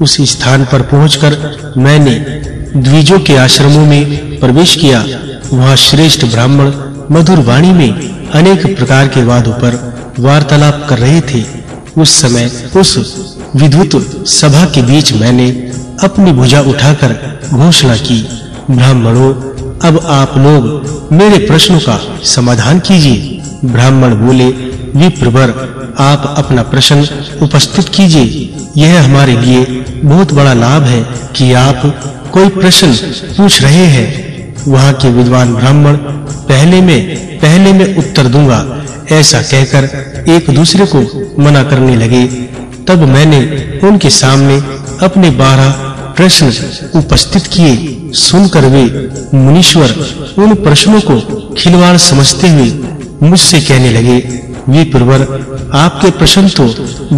उस स्थान पर पहुंचकर मैंने द्विजों के आश्रमों में प्रवेश किया। वहाँ श्रेष्ठ ब्राह्मण मधुर वाणी में अनेक प्रकार के वादों पर वार्तालाप कर रहे थे। उस समय उस विद्युत सभा के बीच मैंने अपनी भुजा उठाकर घोषणा की, ब्राह्मणों, अब आप लोग मेरे प्रश्नों का समाधान कीजिए। ब्राह्मण बोले विप्रवर आप अपना प्रश्न उपस्थित कीजिए। यह हमारे लिए बहुत बड़ा लाभ है कि आप कोई प्रश्न पूछ रहे हैं। वहाँ के विद्वान ब्राह्मण पहले में पहले में उत्तर दूँगा। ऐसा कहकर एक दूसरे को मना करने लगे। तब मैंने उनके सामने अपने बारह प्रश्न उपस्थित किए। सुनकर वे मुनीश्वर उन प्रश्नों को खिलवाड़ समझते हुए मुझसे कहने लगे विप्रवर आपके प्रश्न तो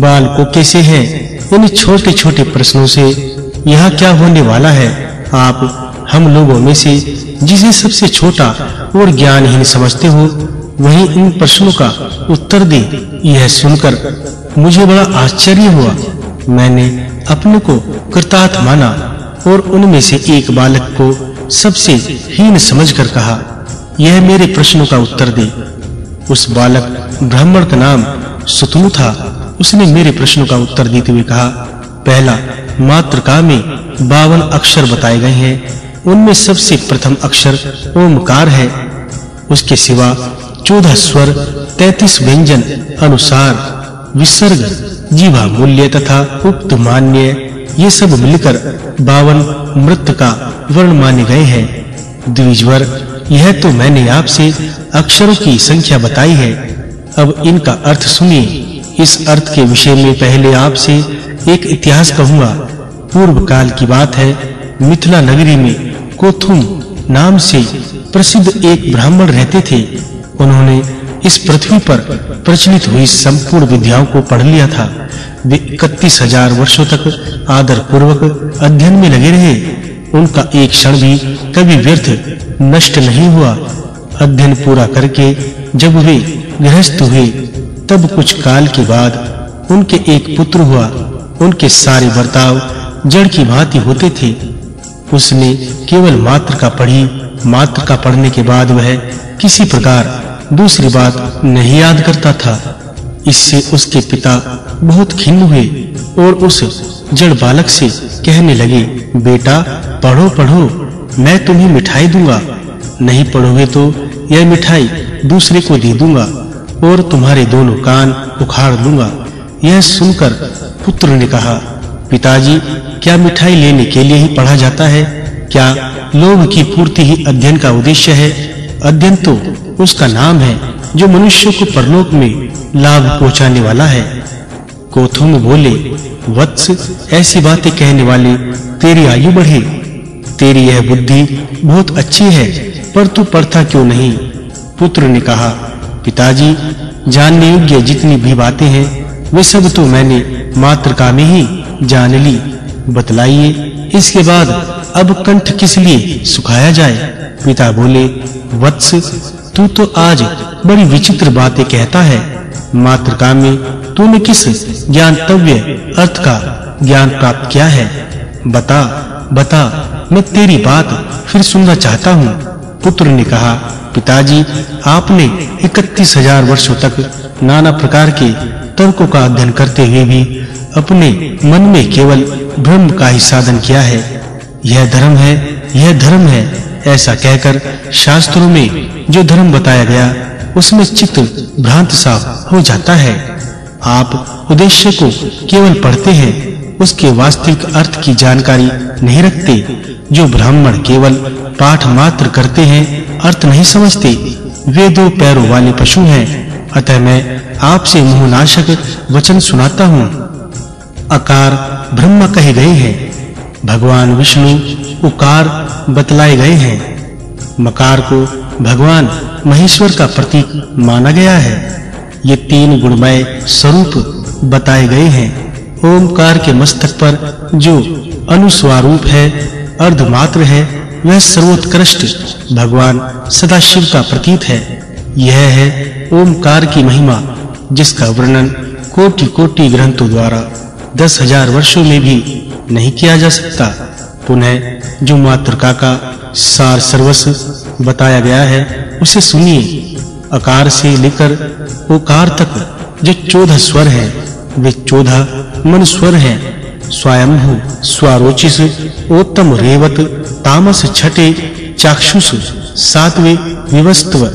बाल को कैसे हैं। इन छोटे-छोटे प्रश्नों से यहाँ क्या होने वाला है? आप, हम लोगों में से जिसे सबसे छोटा और ज्ञानहीन समझते हो, वही इन प्रश्नों का उत्तर दे यह सुनकर मुझे बड़ा आश्चर्य हुआ। मैंने अपने को कृतार्थ माना और उनमें से एक बालक को सबसे हीन समझकर कहा, यह मेरे प्रश्नों का उत्तर दे। उस बालक ब्राह्मण का नाम सुतनु था। उसने मेरे प्रश्नों का उत्तर देते हुए कहा, पहला मात्रका में 52 अक्षर बताए गए हैं। उनमें सबसे प्रथम अक्षर ओमकार है। उसके सिवा 14 स्वर 33 व्यंजन, अनुसार, विसर्ग जीवा मूल्य तथा उक्त मान्य, ये सब मिलकर 52 मृत का वर्ण माने गए हैं। द्विजवर, यह तो मैंने आपसे अक्षरों की संख्या बताई है। अब इनका अर्थ सुनिए। इस अर्थ के विषय में पहले आपसे एक इतिहास कहूँगा। पूर्व काल की बात है, मिथिला नगरी में कोथुम नाम से प्रसिद्ध एक ब्राह्मण रहते थे। उन्होंने इस पृथ्वी पर प्रचलित हुई संपूर्ण विद्याओं को पढ़ लिया था। वे 31000 वर्षों तक आदर पूर्वक अध्ययन में लगे रहे। उनका एक क्षण भी कभी व्यर्थ नष्ट नहीं हुआ। अध्ययन पूरा करके जब वे गृहस्थ हुए तब कुछ काल के बाद उनके एक पुत्र हुआ। उनके सारे बर्ताव जड़ की भांति होते थे। उसने केवल मात्र का पढ़ी, मात्र का पढ़ने के बाद वह किसी प्रकार दूसरी बात नहीं याद करता था। इससे उसके पिता बहुत खिन्न हुए और उस जड़ बालक से कहने लगे, बेटा, पढ़ो पढ़ो, मैं तुम्हें मिठाई दूँगा। नहीं पढ़ोगे तो यह मिठाई दूसरे को दे दूँगा। और तुम्हारे दोनों कान उखाड़ दूँगा। यह सुनकर पुत्र ने कहा, पिताजी, क्या मिठाई लेने के लिए ही पढ़ा जाता है? क्या लोभ की पूर्ति ही अध्ययन का उद्देश्य है? अध्ययन तो उसका नाम है, जो मनुष्य को परलोक में लाभ पहुँचाने वाला है। कोथुम बोले, वत्स, ऐसी बातें कहने वाले, तेरी आयु बढ़े। तेरी यह बुद्धि बहुत अच्छी है, पर तू पढ़ता क्यों नहीं? पुत्र ने कहा पिताजी, जानने योग्य जितनी भी बातें हैं, वे सब तो मैंने मातृका में ही जान ली। बतलाइए, इसके बाद अब कंठ किस लिए सुखाया जाए? पिता बोले, वत्स, तू तो आज बड़ी विचित्र बातें कहता है। मातृका में तूने किस ज्ञानतव्य अर्थ का ज्ञान प्राप्त किया है? बता बता, मैं तेरी बात फिर सुनना चाहता हूँ। पुत्र ने कहा पिताजी, आपने 31000 वर्षों तक नाना प्रकार के तर्कों का अध्ययन करते हुए भी अपने मन में केवल ब्रह्म का ही साधन किया है। यह धर्म है, यह धर्म है, ऐसा कहकर शास्त्रों में जो धर्म बताया गया, उसमें चित्त भ्रांत सा हो जाता है। आप उद्देश्य को केवल पढ़ते हैं, उसके वास्तविक अर्थ की जानकारी नहीं रखते, जो ब्राह्मण केवल पाठ मात्र करते हैं अर्थ नहीं समझते। वे दो पैरों वाले पशु हैं। अतः मैं आपसे मुहनाशक वचन सुनाता हूँ। अकार ब्रह्म कहे गए हैं। भगवान विष्णु उकार बतलाए गए हैं। मकार को भगवान महेश्वर का प्रतीक माना गया है। ये तीन गुणमय स्वरूप बताए गए हैं। ओमकार के मस्तक पर जो अनुस्वारूप है, अर्धमात्र है वह सर्वोत्कृष्ट भगवान सदाशिव का प्रतीत है। यह है ओमकार की महिमा, जिसका वर्णन कोटि-कोटि ग्रंथों द्वारा दस हज़ार वर्षों में भी नहीं किया जा सकता। पुनः जो मातृका का सार सर्वस्व बताया गया है, उसे सुनिए। अकार से लेकर ओकार तक जो 14 स्वर हैं, वे 14 मन स्वर हैं। स्वयंभू स्वारोचिस उत्तम रेवत, तामस छठे, चाक्षुष, सातवें विवस्त्व,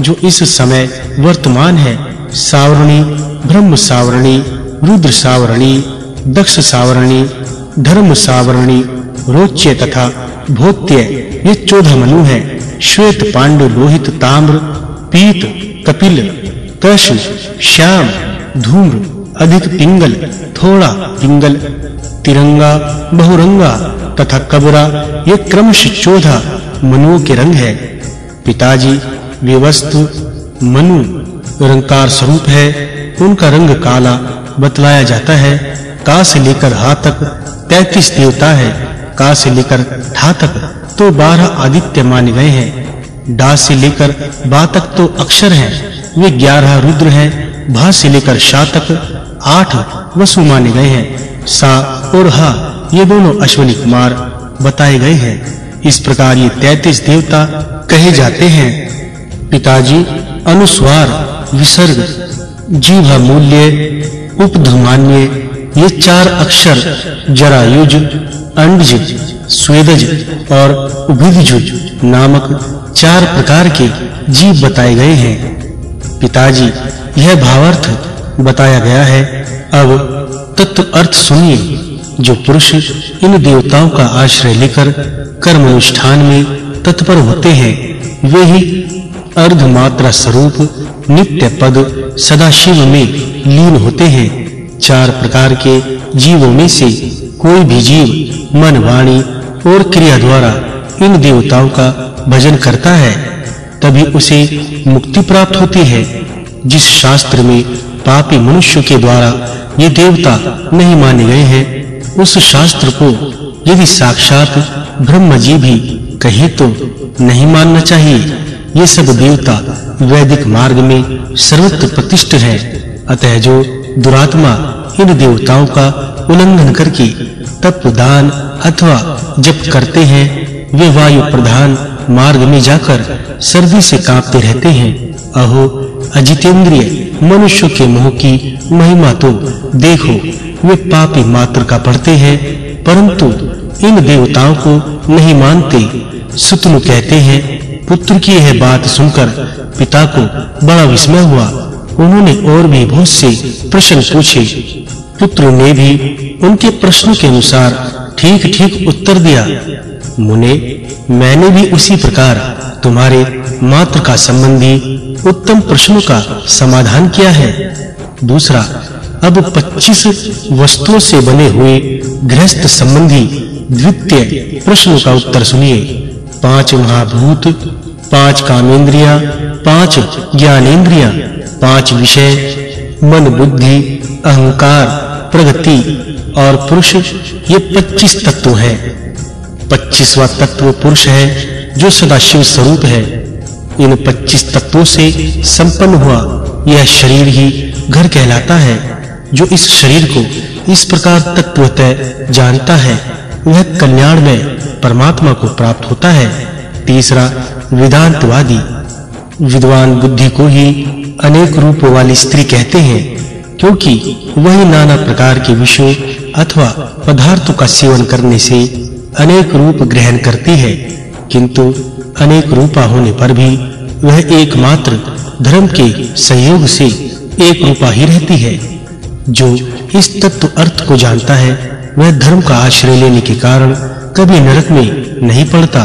जो इस समय वर्तमान है। सावरणी, ब्रह्म सावरणी, रुद्र सावरणी, दक्ष सावरणी, धर्म सावरणी, रोच्य तथा भोत्य ये चौदह मनु है। श्वेत, पांडु, लोहित, ताम्र, पीत, कपिल, कृष्ण, श्याम, धूम्र अधिक पिंगल, थोड़ा पिंगल, तिरंगा, बहुरंगा, तथा कबरा, ये क्रमश चौदह मनुओं के रंग है। पिताजी वे वस्तु मनु रंगकार स्वरूप है। उनका रंग काला बतलाया जाता है। का से लेकर हा तक 33 देवता है। का से लेकर ठा तक तो 12 आदित्य माने गए हैं। डा से लेकर बा तक तो अक्षर हैं। वे 11 रुद्र हैं। भा से लेकर शा तक 8 वसु माने गए हैं। सा और हा, ये दोनों अश्विनी कुमार बताए गए हैं। इस प्रकार ये 33 देवता कहे जाते हैं। पिताजी, अनुस्वार, विसर्ग, जीवा मूल्य, उपधमान्य, ये चार अक्षर, जरायुज, अंडज, स्वेदज और उभिदजुज नामक चार प्रकार के जीव बताए गए हैं। पिताजी, यह भावार्थ बताया गया है। अब तत्व अर्थ सुनिए, जो पुरुष इन देवताओं का आश्रय लेकर कर्म अनुष्ठान में तत्पर होते हैं, वे ही अर्ध मात्रा स्वरूप नित्य पद सदाशिव में लीन होते हैं। चार प्रकार के जीवों में से कोई भी जीव मन वाणी और क्रिया द्वारा इन देवताओं का भजन करता है, तभी उसे मुक्ति प्राप्त होती है, जिस शास्त्र में पापी मनुष्य के द्वारा ये देवता नहीं माने गए हैं। उस शास्त्र को यदि साक्षात ब्रह्म जी भी कहे तो नहीं मानना चाहिए। ये सब देवता वैदिक मार्ग में सर्वत्र प्रतिष्ठित हैं। अतः जो दुरात्मा इन देवताओं का उल्लंघन करके तप दान अथवा जप करते हैं, वे वायु प्रधान मार्ग में जाकर सर्दी से कांपते रहते हैं। अहो, अजितेंद्रिय मनुष्य के मोह की महिमा तो देखो, वे पापी मात्र का पढ़ते हैं, परंतु इन देवताओं को नहीं मानते। सुतनु कहते हैं, पुत्र की यह बात सुनकर पिता को बड़ा विस्मय हुआ। उन्होंने और भी बहुत से प्रश्न पूछे। पुत्र ने भी उनके प्रश्नों के अनुसार ठीक-ठीक उत्तर दिया। मुने, मैंने भी उसी प्रकार तुम्हारे मात्र का संबंधी उत्तम प्रश्नों का समाधान किया है। दूसरा, अब 25 वस्तुओं से बने हुए गृहस्थ संबंधी द्वितीय प्रश्नों का उत्तर सुनिए। पाँच महाभूत, पाँच कामेंद्रियाँ, पाँच ज्ञानेंद्रियाँ, पाँच विषय, मन बुद्धि, अहंकार, प्रगति और पुरुष, ये 25 तत्व हैं। 25वां तत्व पुरुष है, जो सदाशिव स्वरूप है। इन 25 तत्वों से संपन्न हुआ यह शरीर ही घर कहलाता है, जो इस शरीर को इस प्रकार तत्वतः जानता है। वह कल्याण में परमात्मा को प्राप्त होता है। तीसरा, वेदांतवादी। विद्वान बुद्धि को ही अनेक रूप वाली स्त्री कहते हैं, क्योंकि वही नाना प्रकार के विषयों अथवा पदार्थों का सेवन करने से अनेक रूप ग्रहण करती है। किंतु अनेक रूपा होने पर भी वह एकमात्र धर्म के संयोग से एक रूपा ही रहती है। जो इस तत्व अर्थ को जानता है, वह धर्म का आश्रय लेने के कारण कभी नरक में नहीं पड़ता।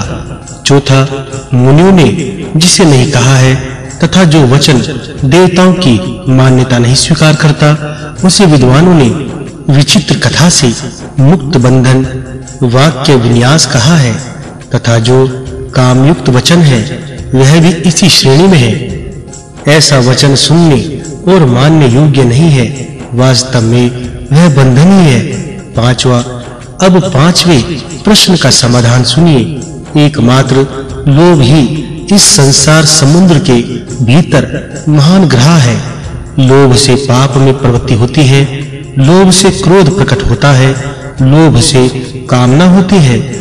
चौथा, मुनियों ने जिसे नहीं कहा है तथा जो वचन देवताओं की मान्यता नहीं स्वीकार करता, उसे विद्वानों ने विचित्र कथा से मुक्त बंधन वाक्य विन्यास कहा है तथा जो काम युक्त वचन है, वह भी इसी श्रेणी में है। ऐसा वचन सुनने और मानने योग्य नहीं है। वास्तव में वह बंधन है। पांचवा, अब पाँचवें प्रश्न का समाधान सुनिए। एकमात्र लोभ ही इस संसार समुद्र के भीतर महान ग्रह है। लोभ से पाप में प्रवृत्ति होती है, लोभ से क्रोध प्रकट होता है, लोभ से कामना होती है।